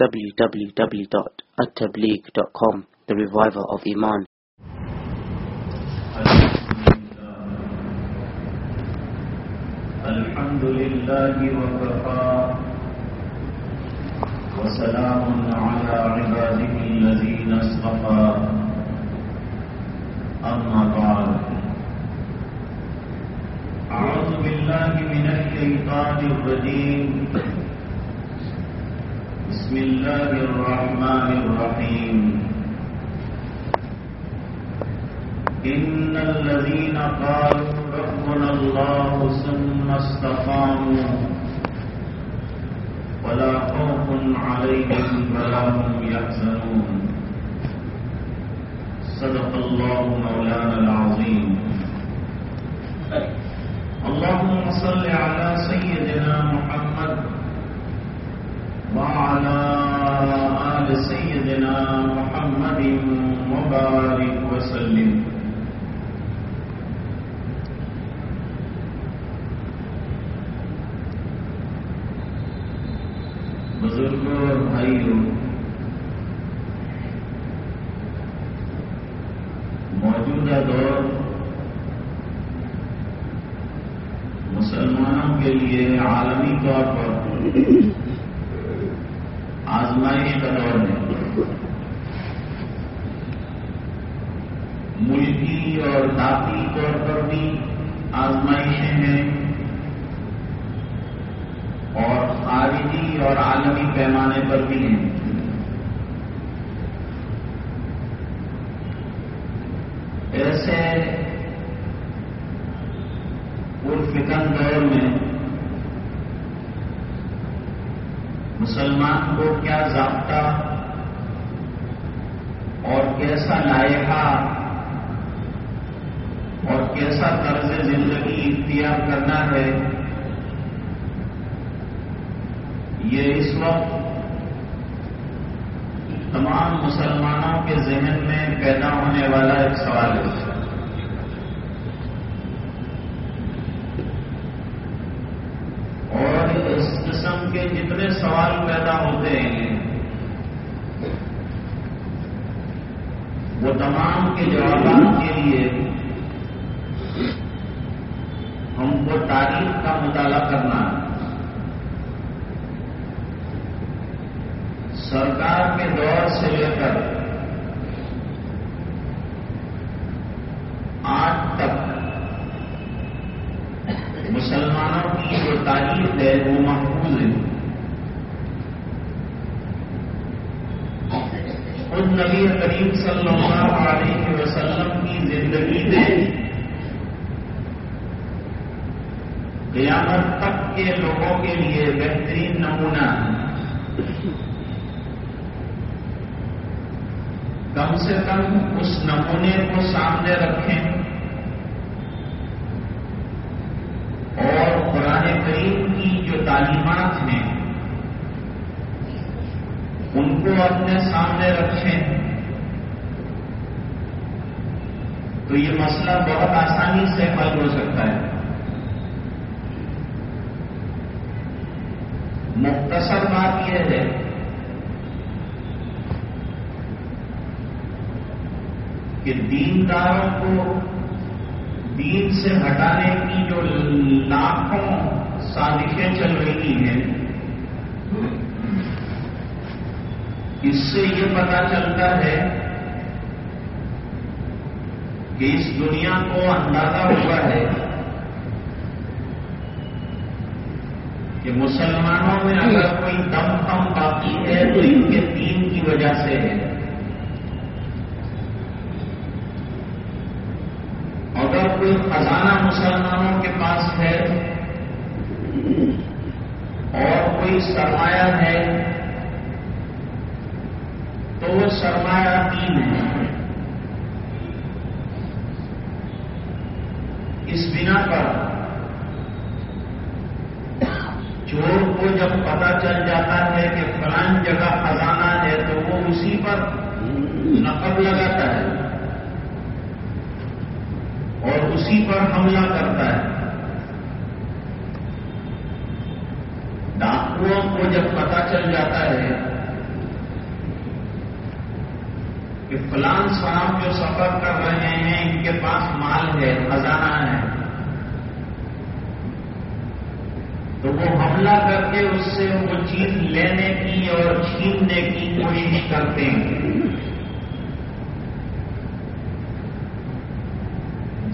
www.attableek.com The Reviver of Iman الحمد لله وكفى وسلام على عباده الذين اصطفى أما بعد أعوذ بالله من الشيطان الرجيم بسم الله الرحمن الرحيم. إن الذين قالوا ربنا الله ثم استقاموا ولا خوف عليهم ولا هم يحزنون. صدق الله مولانا العظيم. اللهم صل على سيدنا محمد وسلم بزرگوں اور بھائیوں موجودہ دور مسلمانوں کے لیے عالمی طور پر آزمائش کا دور ہے ملکی اور ذاتی طور پر بھی آزمائشیں ہیں اور خارجی اور عالمی پیمانے پر بھی ہیں ایسے پرفکن دور میں مسلمان کو کیا ضابطہ اور کیسا لائحہ اور کیسا طرز زندگی اختیار کرنا ہے، یہ اس وقت تمام مسلمانوں کے ذہن میں پیدا ہونے والا ایک سوال ہے۔ اور اس قسم کے جتنے سوال پیدا ہوتے ہیں، وہ تمام کے جوابات کے لیے ہم کو تاریخ کا مطالعہ کرنا سرکار کے دور سے لے کر آج تک مسلمانوں کی جو تاریخ ہے وہ محفوظ ہے۔ خود نبی کریم صلی اللہ علیہ وسلم کی زندگی میں قیامت تک کے لوگوں کے لیے بہترین نمونہ کم سے کم اس نمونے کو سامنے رکھیں اور قرآن کریم کی جو تعلیمات ہیں، ان کو اپنے سامنے رکھیں۔ تو یہ مسئلہ بہت آسانی سے حل ہو سکتا ہے۔ مختصر بات یہ ہے کہ دینداروں کو دین سے ہٹانے کی جو لاکھوں سازشیں چل رہی ہیں، اس سے یہ پتا چلتا ہے کہ اس دنیا کو اندازہ ہوا ہے کہ مسلمانوں میں اگر کوئی دم کم باقی ہے تو ان کے دین کی وجہ سے ہے اگر کوئی خزانہ مسلمانوں کے پاس ہے؟ اور کوئی سرمایہ ہے؟ تو وہ سرمایہ تین ہے۔ اس بنا پر چور کو جب پتا چل جاتا ہے کہ فلان جگہ خزانہ ہے تو وہ اسی پر نقب لگاتا ہے۔ اور اسی پر حملہ کرتا ہے۔ ڈاکوؤں کو جب پتا چل جاتا ہے کہ فلان صاحب جو سفر کر رہے ہیں، ان کے پاس مال ہے، خزانہ ہے، تو وہ حملہ کر کے اس سے وہ چیز لینے کی اور چھیننے کی کوشش کرتے ہیں۔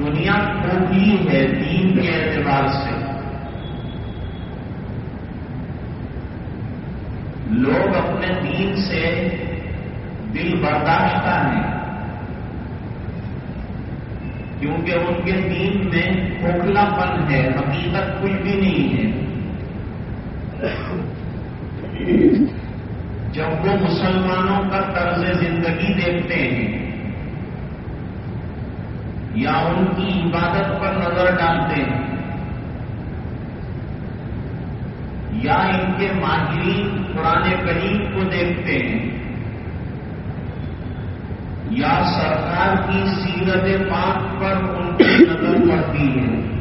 دنیا کھوکھلی ہے دین کے اعتبار سے۔ لوگ اپنے دین سے دل برداشتہ ہیں۔ کیونکہ ان کے دین میں کھوکھلا پن ہے، حقیقت کچھ بھی نہیں ہے۔ جب وہ مسلمانوں کا طرز زندگی دیکھتے ہیں یا ان کی عبادت پر نظر ڈالتے ہیں۔ یا ان کے ماہرین پرانے کریم کو دیکھتے ہیں۔ یا سرکار کی سیرت پاک پر ان کی نظر پڑتی ہے۔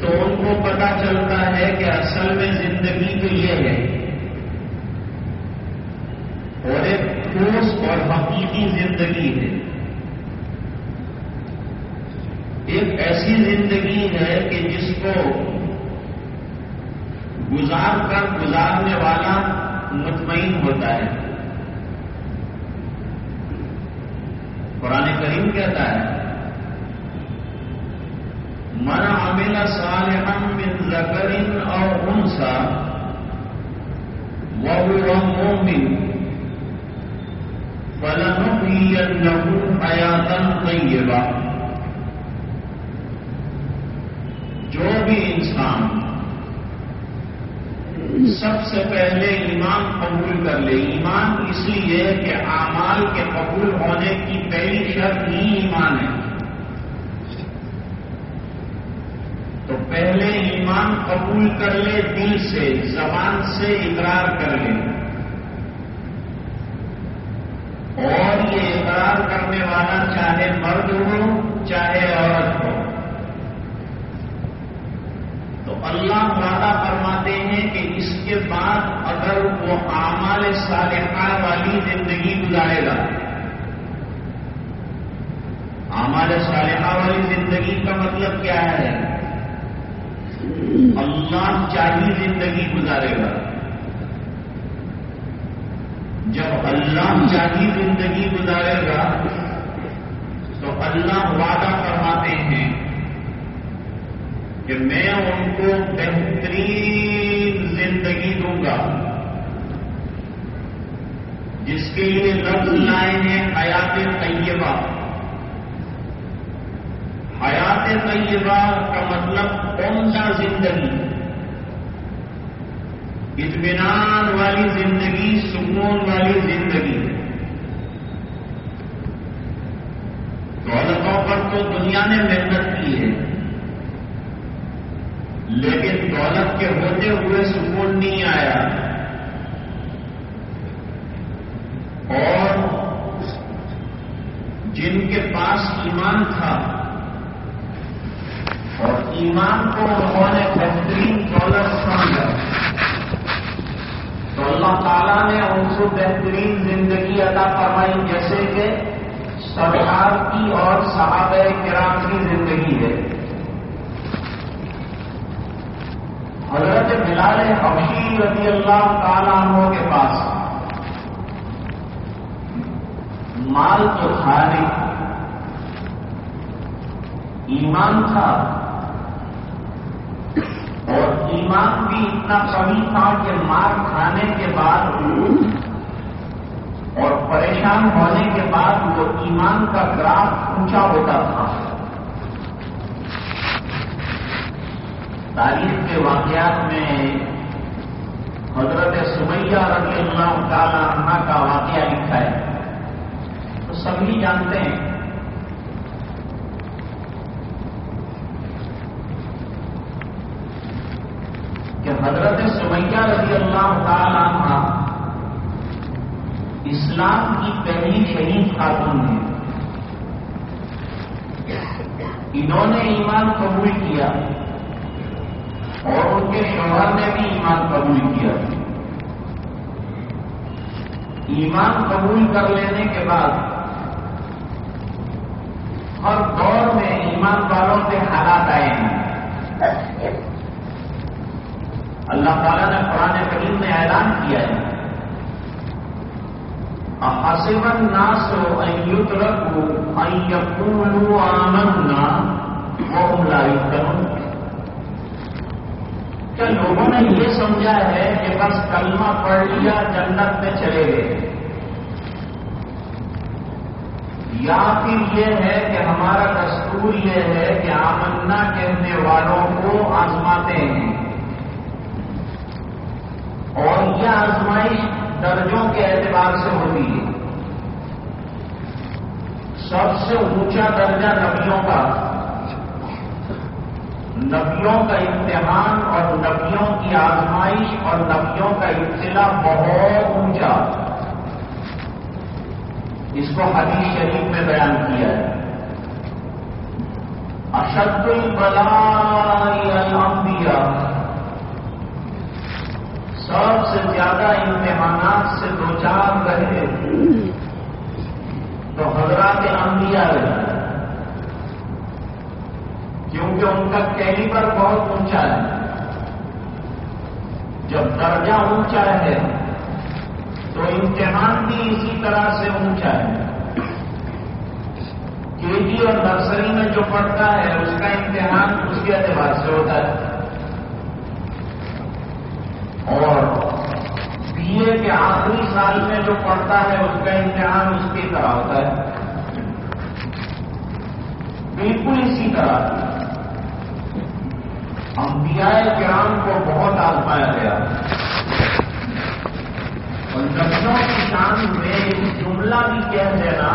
تو ان کو پتا چلتا ہے کہ اصل میں زندگی تو یہ ہے۔ اور ایک ٹھوس اور حقیقی زندگی ہے۔ ایک ایسی زندگی ہے کہ جس کو گزار کر گزارنے والا مطمئن ہوتا ہے۔ قرآن کریم کہتا ہے، من عمل صالحا من ذکر او انسا وهو مؤمن فلنحيينه حياة طيبة جو بھی انسان سب سے پہلے ایمان قبول کر لے، ایمان اس لیے کہ اعمال کے قبول ہونے کی پہلی شرط ہی ایمان ہے۔ تو پہلے ایمان قبول کر لے، دل سے، زبان سے اقرار کر لے۔ اور یہ اقرار کرنے والا چاہے مرد ہو، چاہے عورت ہو تو اللہ وعدہ فرماتے ہیں کہ اس کے بعد اگر وہ اعمال صالحہ والی زندگی گزارے گا۔ اعمال صالحہ والی زندگی کا مطلب کیا ہے؟ اللہ چاہیے زندگی گزارے گا۔ جب اللہ چاہیے زندگی گزارے گا تو اللہ وعدہ فرماتے ہیں کہ میں ان کو بہترین زندگی دوں گا۔ جس کے لیے لفظ لائے ہیں حیات طیبہ۔ حیات طیبہ کا مطلب عمدہ زندگی؟ اطمینان والی زندگی، سکون والی زندگی۔ دولتوں پر تو دنیا نے محنت کی ہے۔ لیکن دولت کے ہوتے ہوئے سکون نہیں آیا۔ اور جن کے پاس ایمان تھا، اور ایمان کو انہوں نے بہترین دولت سمجھا۔ تو اللہ تعالیٰ نے ان کو بہترین زندگی ادا فرمائی، جیسے کہ سرکار کی اور صحابہ کرام کی زندگی ہے۔ حضرت بلال حبشی رضی اللہ تعالیٰ عنہ کے پاس۔ مال تو تھا نہیں۔ ایمان تھا۔ اور ایمان بھی اتنا کمی تھا کہ مار کھانے کے بعد اور پریشان ہونے کے بعد وہ ایمان کا گراف اونچا ہوتا تھا۔ تاریخ کے واقعات میں حضرت سمیہ رضی اللہ تعالی عنہ کا واقعہ لکھا ہے۔ تو سبھی جانتے ہیں۔ کہ حضرت سمیہ رضی اللہ تعالی عنہ اسلام کی پہلی شہید خاتون ہے انہوں نے ایمان قبول کیا۔ کے شوہر نے بھی ایمان قبول کیا۔ ایمان قبول کر لینے کے بعد ہر دور میں ایمان والوں کے حالات آئے ہیں۔ اللہ تعالیٰ نے قرآن کریم میں اعلان کیا ہے۔ حسب الناس ان يتركوا ان يقولوا آمنا وهم لا يفتنون۔ کیا لوگوں نے یہ سمجھا ہے کہ بس کلمہ پڑھ لیا جنت میں چلے گئے۔ یا پھر یہ ہے کہ ہمارا دستور یہ ہے کہ آمنا کہنے والوں کو آزماتے ہیں۔ اور یہ آزمائش درجوں کے اعتبار سے ہوتی ہے۔ سب سے اونچا درجہ نبیوں کا۔ نبیوں کا امتحان اور نبیوں کی آزمائش اور نبیوں کا ابتلا بہت اونچا۔ اس کو حدیث شریف میں بیان کیا ہے۔ اشد البلائی الانبیاء۔ سب سے زیادہ امتحانات سے دو چار رہے تو حضرات انبیاء رہے کیونکہ ان کا کیلیبر بہت اونچا ہے۔ جب درجہ اونچا ہے، تو امتحان بھی اسی طرح سے اونچا ہے۔ کے جی اور نرسری میں جو پڑھتا ہے، اس کا امتحان اس کے اعتبار سے ہوتا ہے۔ اور بی اے کے آخری سال میں جو پڑھتا ہے، اس کا امتحان اس کی طرح ہوتا ہے۔ بالکل اسی طرح۔ انبیاء کرام کو بہت آزمایا گیا۔ اور کی شان میں ایک جملہ بھی کہہ دینا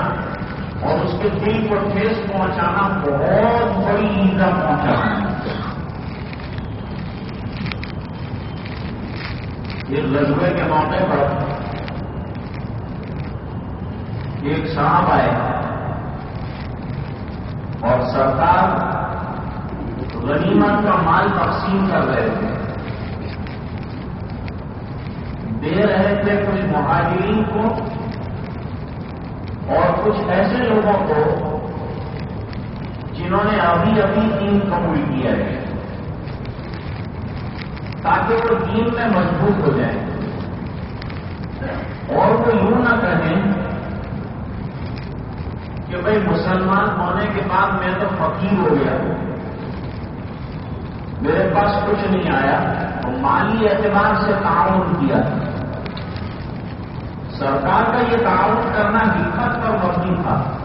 اور اس کے دل کو ٹھیس پہنچانا بہت بڑی ایزا پہنچانا یہ لذبے کے موقع پر ایک صاحب آئے اور سرکار غنیمت کا مال تقسیم کر رہے تھے۔ دے رہے تھے کچھ مہاجرین کو اور کچھ ایسے لوگوں کو جنہوں نے ابھی ابھی دین قبول کیا ہے، تاکہ وہ دین میں مضبوط ہو جائیں۔ اور وہ یوں نہ کہیں کہ بھائی مسلمان ہونے کے بعد میں تو فقیر ہو گیا۔ ہوں میرے پاس کچھ نہیں آیا تو مالی اعتبار سے تعاون کیا۔ سرکار کا یہ تعاون کرنا حکمت پر مبنی تھا۔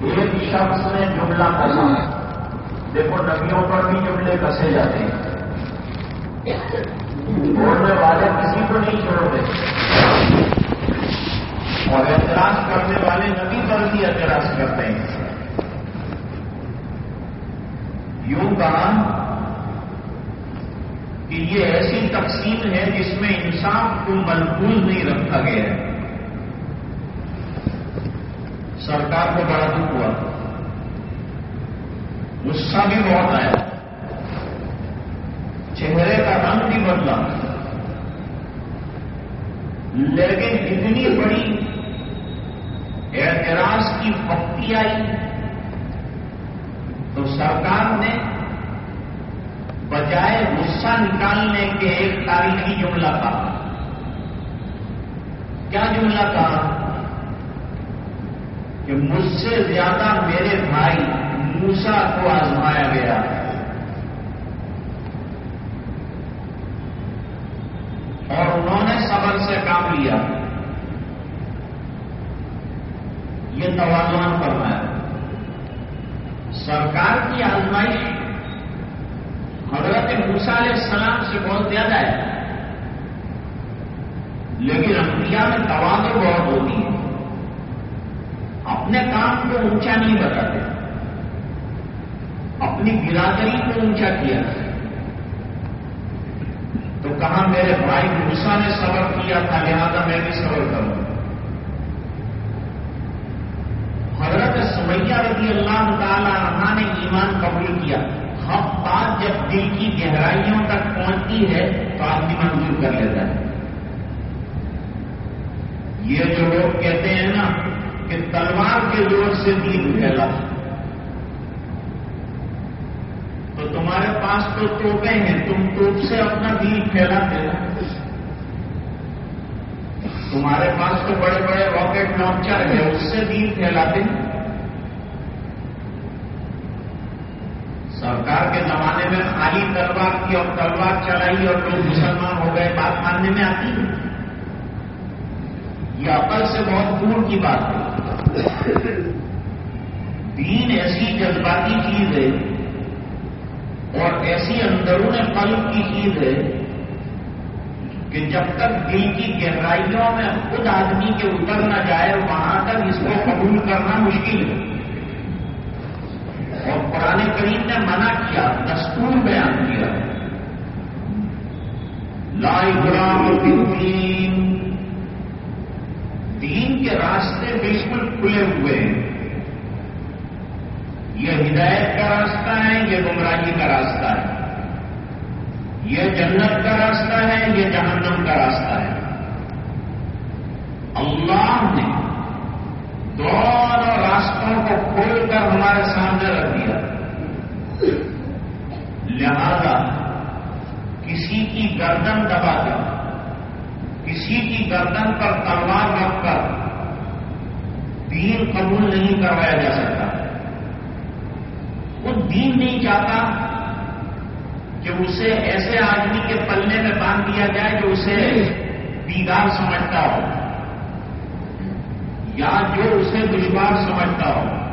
ایک شخص نے جملہ کسا دیکھو، نبیوں پر بھی جملے کسے جاتے ہیں۔ بولنے والے کسی کو نہیں چھوڑتے اور اعتراض کرنے والے نبی پر بھی اعتراض کرتے ہیں۔ یوں کہا کہ یہ ایسی تقسیم ہے جس میں انصاف کو ملبوز نہیں رکھا گیا ہے۔ سرکار کو بڑا دکھ ہوا۔ غصہ بھی بہت آیا۔ چہرے کا رنگ بھی بدلا۔ لیکن اتنی بڑی اعتراض کی پکتی آئی۔ تو سرکار نے بجائے غصہ نکالنے کے ایک تاریخی جملہ کہا۔ کیا جملہ کہا؟ کہ مجھ سے زیادہ میرے بھائی موسا کو آزمایا گیا۔ اور انہوں نے صبر سے کام لیا۔ یہ توازن فرمایا۔ سرکار کی آزمائش حضرت موسا علیہ السلام سے بہت زیادہ ہے۔ لیکن انبیاء میں توازن بہت ہوتی ہے۔ اپنے کام کو اونچا نہیں بتاتے۔ اپنی برادری کو اونچا کیا۔ تو کہاں میرے بھائی موسا نے صبر کیا تھا؟ لہذا میں بھی صبر کروں حضرت سمیہ رضی اللہ تعالی عنہ نے ایمان قبول کیا۔ ہم بات جب دل کی گہرائیوں تک پہنچتی ہے تو آدمی منظور کر لیتا ہے۔ یہ جو لوگ کہتے ہیں نا کہ تلوار کے زور سے دین پھیلا۔ تو تمہارے پاس تو توپے ہیں، تم توپ سے اپنا دین پھیلا دے تمہارے پاس تو بڑے بڑے راکٹ لانچر ہیں، اس سے دین پھیلاتے ہیں۔ سرکار کے زمانے میں خالی تلوار کی اور تلوار چلائی اور لوگ مسلمان ہو گئے، بات ماننے میں آتی ہے؟ یہ عقل سے بہت دور کی بات ہے۔ دین ایسی جذباتی چیز ہے اور ایسی اندرون قلب کی چیز ہے کہ جب تک دل کی گہرائیوں میں خود آدمی کے اتر نہ جائے، وہاں تک اس کو قبول کرنا مشکل ہے۔ قرآن کریم نے منع کیا، دستور بیان کیا۔ لائی غلام دین دین کے راستے بالکل کھلے ہوئے ہیں۔ یہ ہدایت کا راستہ ہے، یہ گمراہی کا راستہ ہے۔ یہ جنت کا راستہ ہے، یہ جہنم کا راستہ ہے۔ اللہ نے دونوں راستوں کو کھول کر ہمارے سامنے رکھ دیا۔ لہذا کسی کی گردن دبا کر کسی کی گردن پر تلوار رکھ کر دین قبول نہیں کروایا جا سکتا۔ وہ دین نہیں چاہتا کہ اسے ایسے آدمی کے پلنے میں باندھ دیا جائے جو اسے بیگار سمجھتا ہو یا جو اسے دشوار سمجھتا ہو۔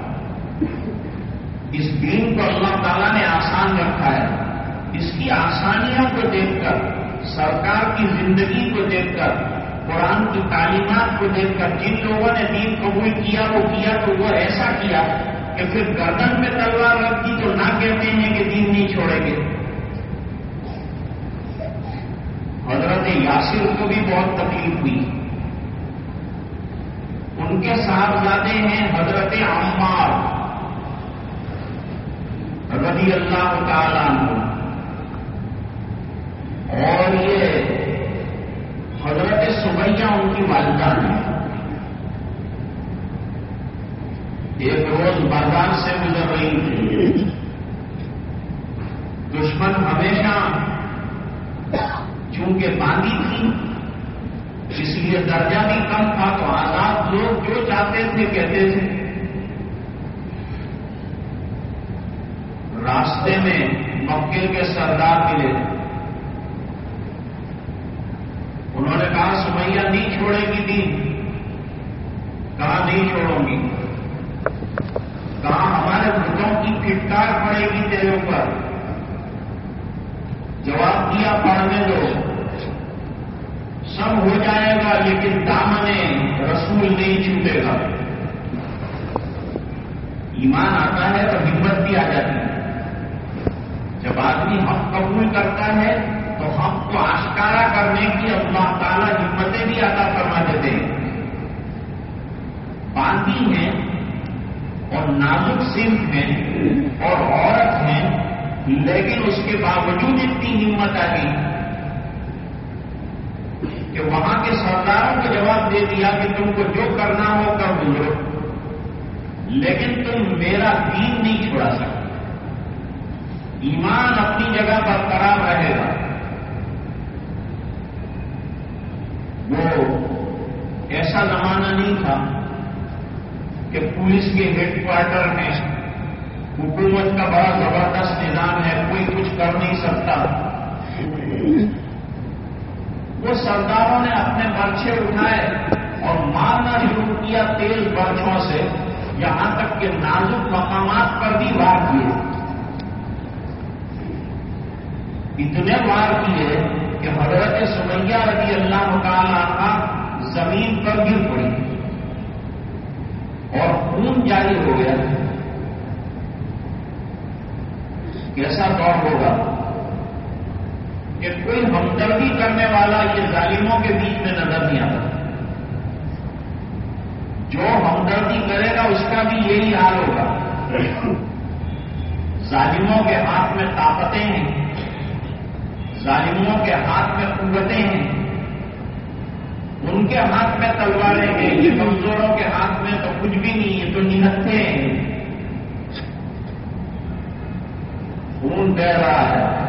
اس دین کو اللہ تعالیٰ نے آسان رکھا ہے۔ اس کی آسانیوں کو دیکھ کر، سرکار کی زندگی کو دیکھ کر، قرآن کی تعلیمات کو دیکھ کر، جن لوگوں نے دین قبول کیا، وہ کیا تو وہ ایسا کیا کہ پھر گردن میں تلوار رکھ دی تو نہ کہتے ہیں کہ دین نہیں چھوڑیں گے۔ حضرت یاسر کو بھی بہت تکلیف ہوئی۔ ان کے صاحبزادے ہیں حضرت عمار۔ رضی اللہ تعالیٰ عنہ۔ اور یہ حضرت سبیہ ان کی والدہ ہیں۔ ایک روز بازار سے گزر رہی تھی دشمن ہمیشہ چونکہ باندھی تھی، اس لیے درجہ بھی کم تھا تو آزاد لوگ جو چاہتے تھے کہتے تھے راستے میں مکے کے سردار ملے انہوں نے کہا، سمیا نہیں چھوڑے گی دین۔ کہا، نہیں چھوڑوں گی۔ کہا، ہمارے بھٹوں کی پھٹکار پڑے گی تیرے اوپر۔ جواب دیا پڑھنے دو سب ہو جائے گا، لیکن دامن رسول نہیں چھوٹے گا۔ ایمان آتا ہے تو ہمت بھی آ جاتی ہے۔ جب آدمی حق قبول کرتا ہے تو حق کو آشکارا کرنے کی اللہ تعالیٰ ہمتیں بھی ادا کروا دیتے ہیں۔ باندھی ہیں اور نازک سنکھ ہیں اور عورت ہیں، لیکن اس کے باوجود اتنی ہمت آ گئی کہ وہاں کے سرداروں کو جواب دے دیا کہ تم کو جو کرنا ہو کر گزرو، لیکن تم میرا دین نہیں چھوڑا سکتے۔ ایمان اپنی جگہ برقرار رہے گا۔ وہ ایسا زمانہ نہیں تھا کہ پولیس کے ہیڈ کوارٹر میں حکومت کا بڑا زبردست نظام ہے، کوئی کچھ کر نہیں سکتا۔ وہ سرداروں نے اپنے برچے اٹھائے اور مارنا شروع کیا تیز برچوں سے، یہاں تک کہ نازک مقامات پر بھی وار کیے۔ اتنے وار کیے کہ حضرت سمیہ رضی اللہ تعالیٰ کا زمین پر گر پڑی اور خون جاری ہو گیا۔ کیسا دور ہوگا کہ کوئی ہمدردی کرنے والا یہ ظالموں کے بیچ میں نظر نہیں آتا۔ جو ہمدردی کرے گا اس کا بھی یہی حال ہوگا۔ ظالموں کے ہاتھ میں طاقتیں ہیں۔ ظالموں کے ہاتھ میں قوتیں ہیں۔ ان کے ہاتھ میں تلواریں ہیں۔ یہ کمزوروں کے ہاتھ میں تو کچھ بھی نہیں ہے تو نہتے ہیں۔ خون بہ رہا ہے۔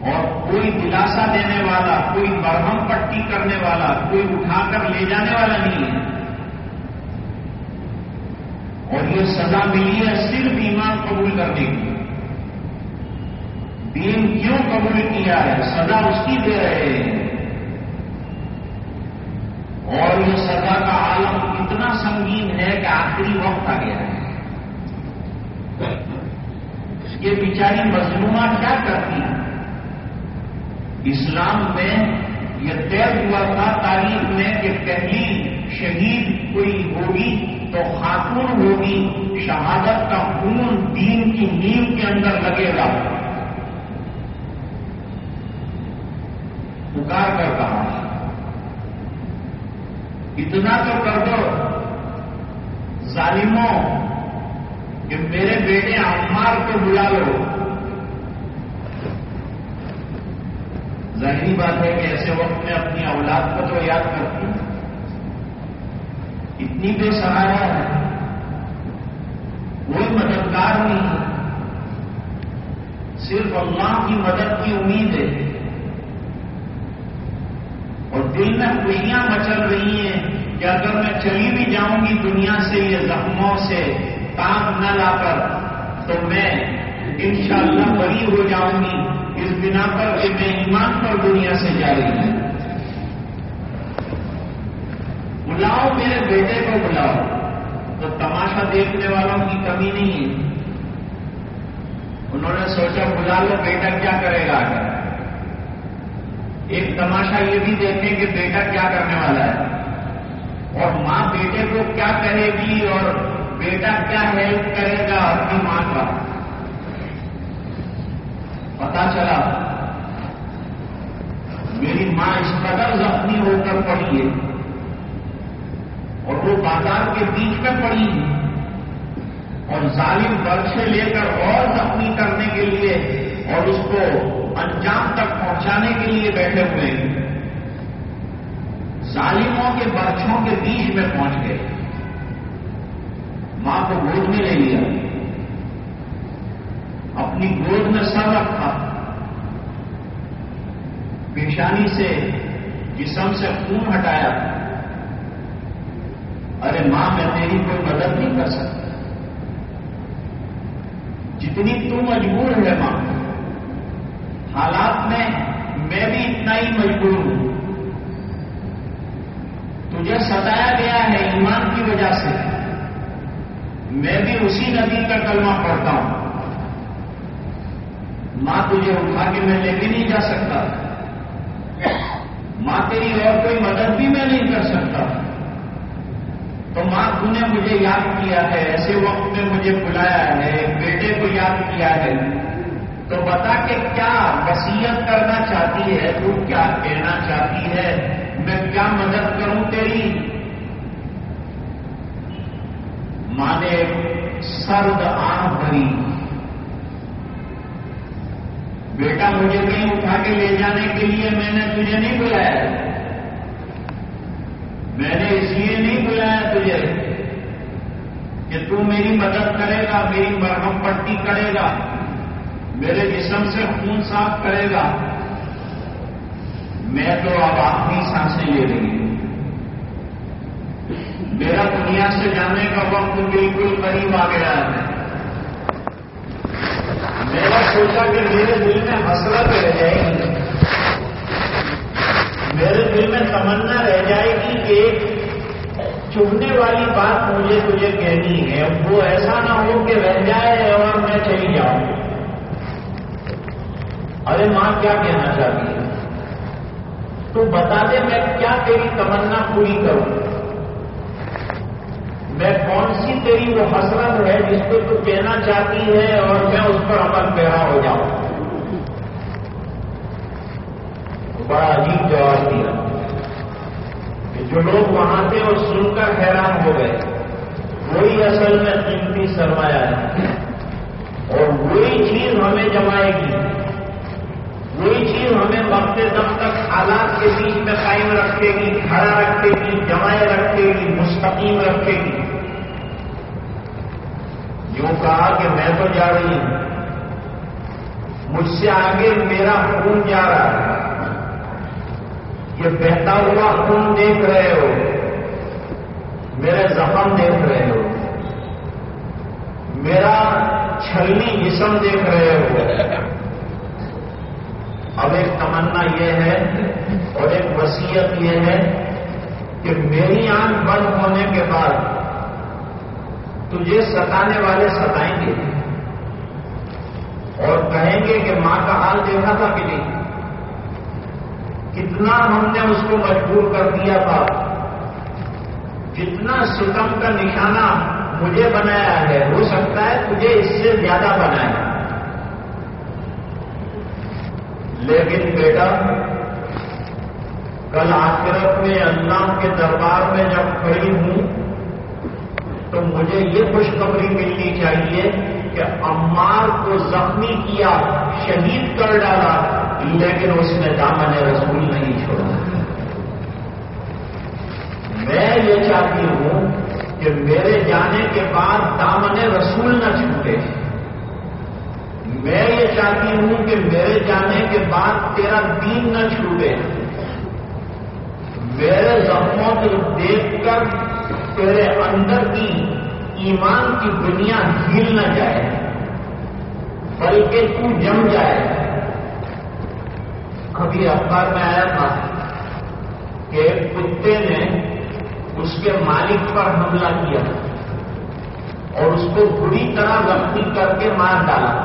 اور کوئی دلاسا دینے والا، کوئی برہم پٹی کرنے والا، کوئی اٹھا کر لے جانے والا نہیں ہے۔ اور یہ سزا ملی ہے صرف ایمان قبول کرنے کی۔ دین کیوں قبول کیا ہے؟ سزا اس کی دے رہے ہیں۔ اور یہ سزا کا عالم اتنا سنگین ہے کہ آخری وقت آ گیا ہے۔ یہ بیچاری مظلومہ کیا کرتی ہے اسلام میں یہ طے ہوا تھا تاریخ میں کہ پہلی شہید کوئی ہوگی تو خاتون ہوگی، شہادت کا خون دین کی نیو کے اندر لگے گا۔ پکار کر کہا اتنا تو کر دو۔ ظالموں، کہ میرے بیٹے عمار کو بلا لو۔ ظاہری بات ہے کہ ایسے وقت میں اپنی اولاد کو تو یاد کرتی ہوں۔ اتنی بے سہارا ہے۔ کوئی مددگار نہیں۔ صرف اللہ کی مدد کی امید ہے۔ اور دل میں خوشیاں مچل رہی ہیں کہ اگر میں چلی بھی جاؤں گی دنیا سے یہ زخموں سے کام نہ لا کر، تو میں انشاءاللہ بری ہو جاؤں گی۔ اس بنا پر کہ میں ایمان پر دنیا سے جا رہی ہوں۔ بلاؤ میرے بیٹے کو بلاؤ، تو تماشا دیکھنے والوں کی کمی نہیں۔ ہے انہوں نے سوچا بلا لو بیٹا کیا کرے گا اگر ایک تماشا یہ بھی دیکھیں کہ بیٹا کیا کرنے والا ہے۔ اور ماں بیٹے کو کیا کہے گی اور بیٹا کیا ہیلپ کرے گا اپنی ماں کا۔ پتا چلا، میری ماں اس قدر زخمی ہو کر پڑی ہے اور وہ بازار کے بیچ میں پڑی ہے۔ اور ظالم برشے لے کر اور زخمی کرنے کے لیے اور اس کو انجام تک پہنچانے کے لیے بیٹھے ہوئے ظالموں کے برچھوں کے بیچ میں پہنچ گئے۔ ماں کو گود میں لے لیا۔ اپنی گود میں سر رکھا۔ پیشانی سے جسم سے خون ہٹایا۔ ارے ماں، میں تیری کوئی مدد نہیں کر سکتا۔ جتنی تو مجبور ہے ماں۔ حالات میں میں بھی اتنا ہی مجبور ہوں۔ تجھے ستایا گیا ہے ایمان کی وجہ سے۔ میں بھی اسی ندی کا کلمہ پڑھتا ہوں۔ ماں تجھے اٹھا کے میں لے کے نہیں جا سکتا۔ ماں تیری اور کوئی مدد بھی میں نہیں کر سکتا۔ تو ماں تو نے مجھے یاد کیا ہے، ایسے وقت میں مجھے بلایا ہے، بیٹے کو یاد کیا ہے۔ تو بتا کہ کیا وسیعت کرنا چاہتی ہے؟ تو کیا کہنا چاہتی ہے؟ میں کیا مدد کروں تیری؟ ماں نے سرد آنکھ بھری۔ بیٹا مجھے کہیں اٹھا کے لے جانے کے لیے میں نے تجھے نہیں بلایا۔ میں نے اس لیے نہیں بلایا تجھے کہ تو میری مدد کرے گا، میری مرہم پٹی کرے گا۔ میرے جسم سے خون صاف کرے گا۔ میں تو اب آخری سانسیں لے رہی ہوں۔ میرا دنیا سے جانے کا وقت بالکل قریب آ گیا ہے۔ میں نے سوچا کہ میرے دل میں حسرت رہ جائے۔ گی میرے دل میں تمنا رہ جائے گی کہ چبنے والی بات مجھے تجھے کہنی ہے۔ وہ ایسا نہ ہو کہ رہ جائے اور میں چلی جاؤں۔ ارے ماں، کیا کہنا چاہتی ہے؟ تو بتا دے، میں کیا تیری تمنا پوری کروں؟ میں کون سی تیری وہ حسرت ہے جس کو تو کہنا چاہتی ہے اور میں اس پر عمل پیرا ہو جاؤں؟ بڑا عجیب جواب دیا۔ کہ جو لوگ وہاں تھے، وہ سن کر حیران ہو گئے۔ وہی اصل میں قیمتی سرمایہ ہے۔ اور وہی چیز ہمیں جمائے گی۔ وہی چیز ہمیں وقت دم تک حالات کے بیچ میں قائم رکھے گی، کھڑا رکھے گی، جمائے رکھے گی، مستقیم رکھے گی۔ یوں کہا کہ میں تو جا رہی ہوں۔ مجھ سے آگے میرا خون جا رہا ہے۔ یہ بہتا ہوا خون دیکھ رہے ہو۔ میرے زخم دیکھ رہے ہو۔ میرا چھلنی جسم دیکھ رہے ہو۔ اب ایک تمنا یہ ہے اور ایک وسیعت یہ ہے کہ میری آنکھ بند ہونے کے بعد تجھے ستانے والے ستائیں گے اور کہیں گے کہ ماں کا حال دیکھا تھا کہ نہیں؟ کتنا ہم نے اس کو مجبور کر دیا تھا جتنا ستم کا نشانہ مجھے بنایا ہے، ہو سکتا ہے تجھے اس سے زیادہ بنایا۔ لیکن بیٹا، کل آخرت میں اللہ کے دربار میں جب کھڑی ہوں، تو مجھے یہ خوشخبری ملنی چاہیے کہ عمار کو زخمی کیا، شہید کر ڈالا، لیکن اس نے دامن رسول نہیں چھوڑا۔ میں یہ چاہتی ہوں کہ میرے جانے کے بعد دامن رسول نہ چھوٹے۔ میں یہ چاہتی ہوں کہ میرے جانے کے بعد تیرا دین نہ چھوٹے۔ میرے زخموں کو دیکھ کر تیرے اندر کی ایمان کی دنیا ہل نہ جائے، بلکہ تو جم جائے۔ ابھی اخبار میں آیا تھا کہ کتے نے اس کے مالک پر حملہ کیا اور اس کو بری طرح زخمی کر کے مار ڈالا۔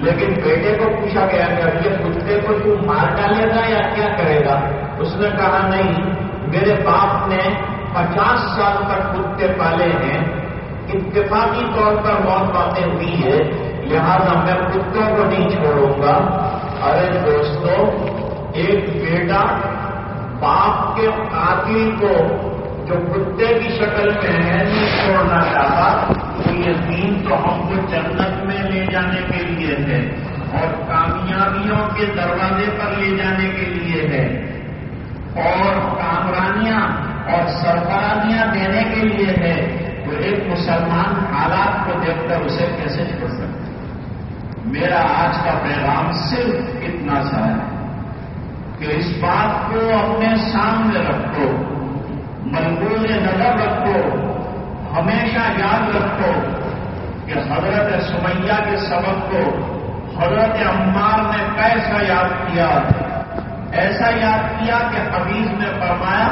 لیکن بیٹے کو پوچھا گیا کہ اب یہ کتے کو تو مار ڈالے گا یا کیا کرے گا؟ اس نے کہا، نہیں، میرے باپ نے پچاس سال تک کتے پالے ہیں۔ اتفاقی طور پر بہت باتیں ہوئی ہے لہذا میں کتوں کو نہیں چھوڑوں گا۔ ارے دوستو، ایک بیٹا باپ کے قاتل کو جو کتے کی شکل میں ہے، نہیں چھوڑنا چاہتا۔ تو یہ دین تو ہم کو جنت میں لے جانے کے لیے ہے اور کامیابیوں کے دروازے پر لے جانے کے لیے ہے۔ اور کامرانیاں اور سرفرانیاں دینے کے لیے ہے۔ تو ایک مسلمان حالات کو دیکھ کر اسے کیسے چھوڑ سکتے میرا آج کا پیغام صرف اتنا سا ہے کہ اس بات کو اپنے سامنے رکھو ملبول نظر رکھو ہمیشہ یاد رکھو کہ حضرت سمیہ کے سبق کو حضرت عمار نے کیسا یاد کیا؟ ایسا یاد کیا کہ حدیث نے فرمایا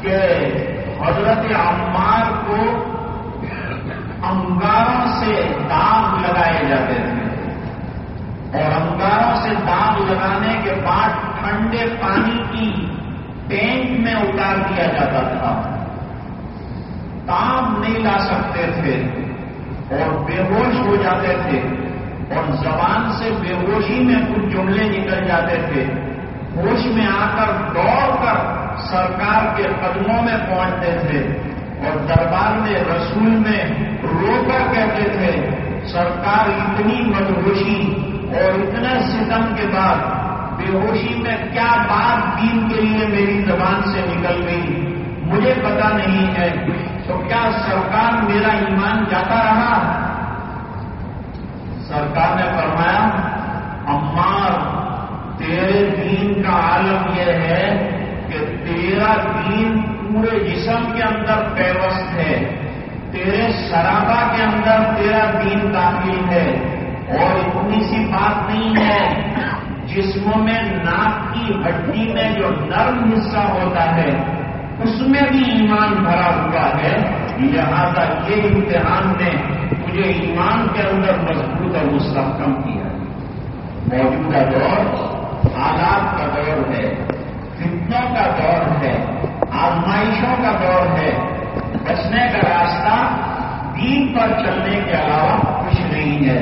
کہ حضرت عمار کو انگاروں سے داغ لگائے جاتے تھے۔ اور انگاروں سے داغ لگانے کے بعد ٹھنڈے پانی کی ٹینک میں اتار دیا جاتا تھا۔ تام نہیں لا سکتے تھے اور بے ہوش ہو جاتے تھے اور زبان سے بے ہوشی میں کچھ جملے نکل جاتے تھے۔ ہوش میں آ کر دوڑ کر سرکار کے قدموں میں پہنچتے تھے اور دربار میں رسول میں رو کر کہتے تھے، سرکار اتنی مدہوشی اور اتنے ستم کے بعد بے ہوشی میں کیا بات دین کے لیے میری زبان سے نکل گئی؟ مجھے پتا نہیں ہے۔ تو کیا سرکار میرا ایمان جاتا رہا۔ سرکار نے فرمایا، امار، تیرے دین کا عالم یہ ہے کہ تیرا دین پورے جسم کے اندر پیوست ہے، تیرے شرابہ کے اندر تیرا دین داخل ہے۔ اور اتنی سی بات نہیں ہے جسم میں ناک کی ہڈی میں جو نرم حصہ ہوتا ہے اس میں بھی ایمان بھرا ہوا ہے لہذا یہ امتحان نے مجھے ایمان کے اندر مضبوط اور مستحکم کیا موجودہ دور، حالات کا دور ہے فتنوں کا دور ہے، آزمائشوں کا دور ہے بچنے کا راستہ دین پر چلنے کے علاوہ کچھ نہیں ہے۔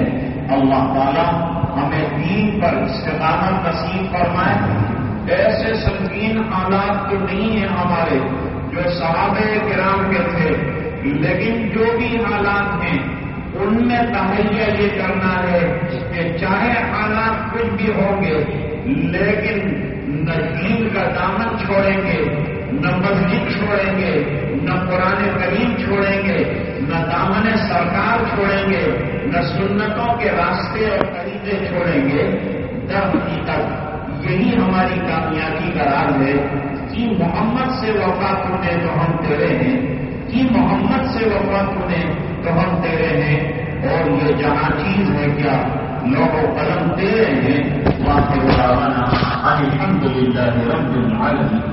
اللہ تعالیٰ ہمیں دین پر استقامت نصیب فرمائے۔ ایسے سنگین حالات تو نہیں ہیں ہمارے جو صحابہ کرام کے تھے، لیکن جو بھی حالات ہیں، ان میں تہیا یہ کرنا ہے کہ چاہے حالات کچھ بھی ہوں گے، لیکن نہ دین کا دامن چھوڑیں گے، نہ مسجد چھوڑیں گے، نہ قرآن کریم چھوڑیں گے، نہ دامن سرکار چھوڑیں گے، نہ سنتوں کے راستے اور طریقے چھوڑیں گے درختی تک یہی ہماری کامیابی کا راز ہے کہ محمد سے وفا کرنے تو ہم تیرے ہیں، کہ محمد سے وفا کرنے تو ہم تیرے ہیں۔ اور یہ جہاں چیز ہے کیا، لوگ و قلم تیرے ہیں۔ وہاں پہ الحمد للہ رب العالمین۔